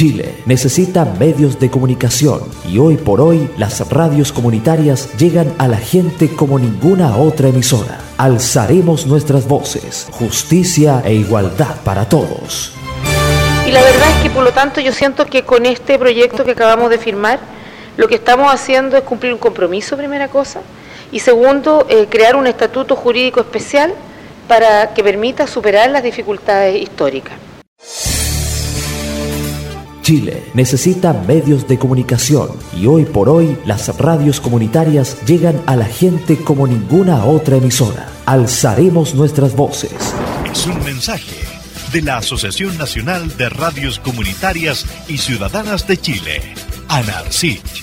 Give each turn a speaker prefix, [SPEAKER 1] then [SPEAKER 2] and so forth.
[SPEAKER 1] Chile necesita medios de comunicación y hoy por hoy las radios comunitarias llegan a la gente como ninguna otra emisora. Alzaremos nuestras voces, justicia e igualdad para todos.
[SPEAKER 2] Y la verdad es que por lo tanto yo siento que con este proyecto que acabamos de firmar, lo que estamos haciendo es cumplir un compromiso, primera cosa, y segundo, eh, crear un estatuto jurídico especial para que permita superar las dificultades históricas.
[SPEAKER 1] Chile necesita medios de comunicación y hoy por hoy las radios comunitarias llegan a la gente como ninguna otra emisora. Alzaremos nuestras voces.
[SPEAKER 3] Es un mensaje de la Asociación Nacional de Radios Comunitarias y Ciudadanas de Chile, ANARCIC.